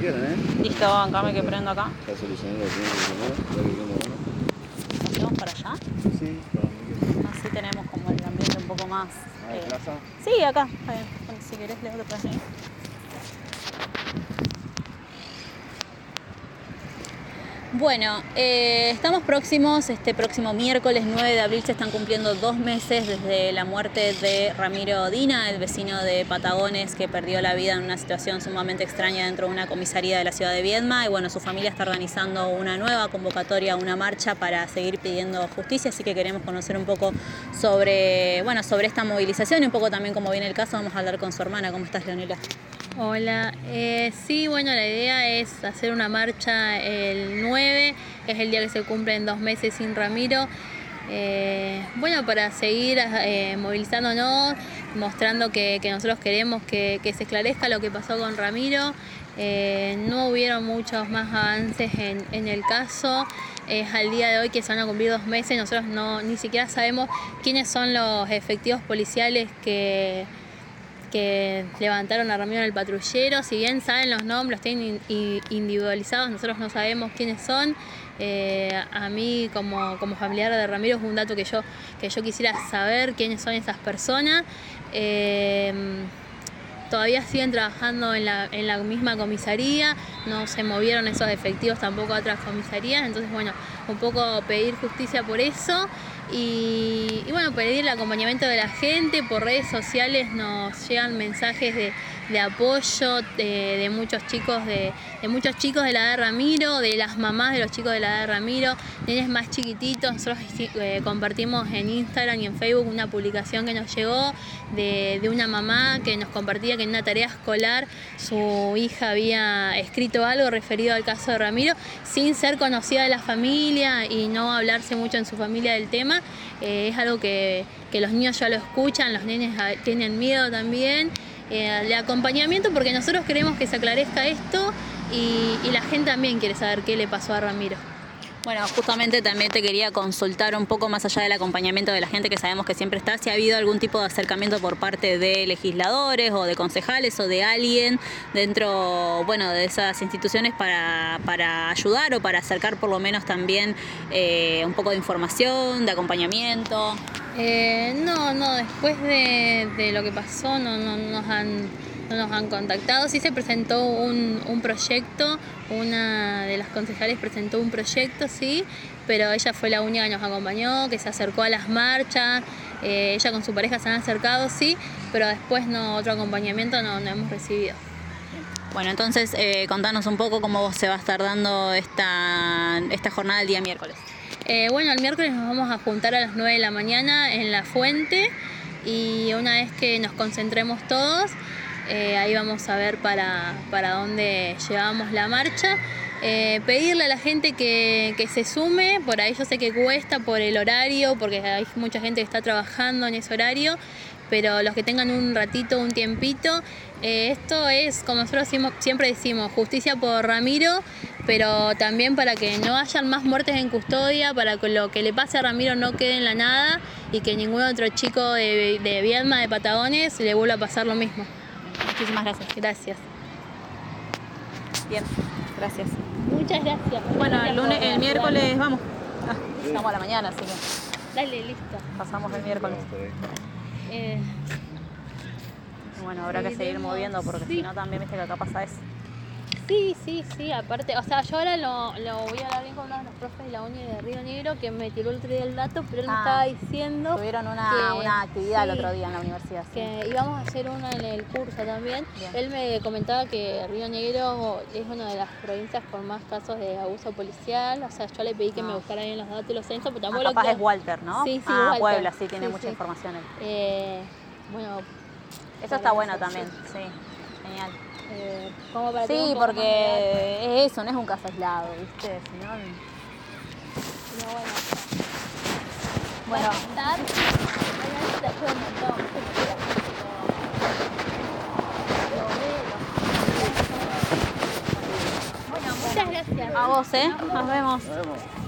quieran, ¿eh? Listo, bancame que prendo acá. Que que que tengo uno. ¿Nos vamos para allá? Sí, para mí que Así tenemos como el ambiente un poco más... Ah, ¿de eh, plaza? Sí, acá. Está. Bueno, si querés, Leo, te puedes Bueno, eh, estamos próximos, este próximo miércoles 9 de abril se están cumpliendo dos meses desde la muerte de Ramiro Dina, el vecino de Patagones que perdió la vida en una situación sumamente extraña dentro de una comisaría de la ciudad de Viedma. Y bueno, su familia está organizando una nueva convocatoria, una marcha para seguir pidiendo justicia, así que queremos conocer un poco sobre, bueno, sobre esta movilización y un poco también cómo viene el caso. Vamos a hablar con su hermana. ¿Cómo estás, Leonela? Hola, eh, sí, bueno, la idea es hacer una marcha el 9, que es el día que se cumplen dos meses sin Ramiro. Eh, bueno, para seguir eh, movilizándonos, mostrando que, nosotros queremos que, que se esclarezca lo que pasó con Ramiro. Eh, no hubieron muchos más avances en, en el caso. Es al día de hoy que se van a cumplir dos meses, nosotros no, ni siquiera sabemos quiénes son los efectivos policiales que, que levantaron a Ramiro en el patrullero. Si bien saben los nombres, tienen in- individualizados, nosotros no sabemos quiénes son. Eh, a mí como, como familiar de Ramiro es un dato que yo, que yo quisiera saber quiénes son esas personas. Eh, todavía siguen trabajando en la, en la misma comisaría, no se movieron esos efectivos tampoco a otras comisarías, entonces bueno, un poco pedir justicia por eso. Y, bueno, pedir el acompañamiento de la gente, por redes sociales nos llegan mensajes de, apoyo de, muchos chicos de, muchos chicos de la edad de Ramiro, de las mamás de los chicos de la edad de Ramiro, nenes más chiquititos, nosotros eh, compartimos en Instagram y en Facebook una publicación que nos llegó de una mamá que nos compartía que en una tarea escolar su hija había escrito algo referido al caso de Ramiro sin ser conocida de la familia y no hablarse mucho en su familia del tema. Eh, es algo que, que los niños ya lo escuchan, los nenes tienen miedo también. Eh, de acompañamiento porque nosotros queremos que se aclarezca esto y la gente también quiere saber qué le pasó a Ramiro. Bueno, justamente también te quería consultar un poco más allá del acompañamiento de la gente que sabemos que siempre está, si ha habido algún tipo de acercamiento por parte de legisladores o de concejales o de alguien dentro, bueno, de esas instituciones para, para ayudar o para acercar por lo menos también eh, un poco de información, de acompañamiento. Eh, no, no, después de, de lo que pasó no, no nos han nos han contactado. Sí se presentó un, un, proyecto, una de las concejales presentó un proyecto, sí, pero ella fue la única que nos acompañó, que se acercó a las marchas, eh, ella con su pareja se han acercado, sí, pero después no, otro acompañamiento no, no hemos recibido. Bueno, entonces eh, contanos un poco cómo se va a estar dando esta, esta jornada el día miércoles. Eh, bueno, el miércoles nos vamos a juntar a las 9 de la mañana en la fuente y una vez que nos concentremos todos, eh, ahí vamos a ver para, para dónde llevamos la marcha. Eh, pedirle a la gente que, que, se sume, por ahí yo sé que cuesta por el horario, porque hay mucha gente que está trabajando en ese horario, pero los que tengan un ratito, un tiempito, eh, esto es, como nosotros siempre decimos, justicia por Ramiro, pero también para que no hayan más muertes en custodia, para que lo que le pase a Ramiro no quede en la nada y que ningún otro chico de, de Viedma, de Patagones, le vuelva a pasar lo mismo. Muchísimas gracias. Gracias. Bien, gracias. Muchas gracias. Bueno, el, lunes, el miércoles vamos. Ah, estamos a la mañana, así que. Dale, listo. Pasamos el miércoles. Eh, bueno, habrá que seguir moviendo porque sí. si no también viste que acá pasa eso. Sí, sí, sí, aparte, o sea, yo ahora lo, lo voy a hablar bien con uno de los profes de la uni de Río Negro que me tiró el otro día el dato, pero él ah, me estaba diciendo. Tuvieron una, que, una actividad sí, el otro día en la universidad. Sí. Que íbamos a hacer una en el curso también. Bien. Él me comentaba que Río Negro es una de las provincias con más casos de abuso policial. O sea, yo le pedí que ah. me buscara bien los datos y los censos, pero tampoco ah, capaz lo es Walter, ¿no? Sí, sí, ah, Walter. Puebla, sí, tiene mucha información él. Eh, bueno. Eso está bueno también, sí. Genial. Eh, como para sí, porque es eso, no es un caso aislado, ¿viste? Si no... No, bueno. Bueno, muchas gracias. A vos, ¿eh? Nos vemos. Nos vemos.